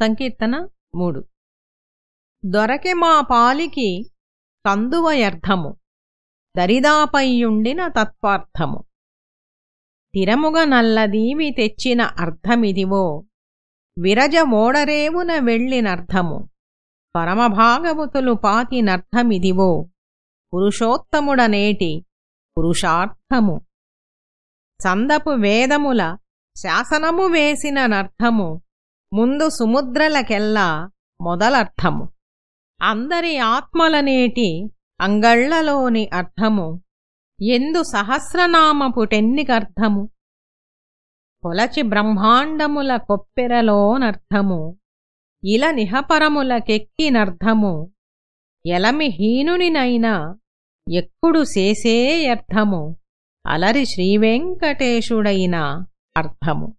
సంకీర్తన మూడు. దొరకె మా పాలికి కందువయర్థము దరిదాపయ్యుండిన తత్వార్థము. తిరముగ నల్లదీవి తెచ్చిన అర్థమిదివో విరజమోడరేవున వెళ్ళినర్థము. పరమభాగవతులు పాతినర్థమిదివో పురుషోత్తముడనేటి పురుషార్థము. చందపు వేదముల శాసనము వేసిన నర్థము ముందు సుముద్రలకెల్లా మొదలర్థము. అందరి ఆత్మలనేటి అంగళ్ళలోని అర్థము. ఎందు సహస్రనామపుటెన్నికర్థము పొలచి బ్రహ్మాండముల కొప్పెరలోనర్థము. ఇల నిహపరములకెక్కినర్థము. ఎలమి హీనునినైనా ఎక్కుడు చేసేయర్థము. అలరి శ్రీవెంకటేశుడైన అర్థము.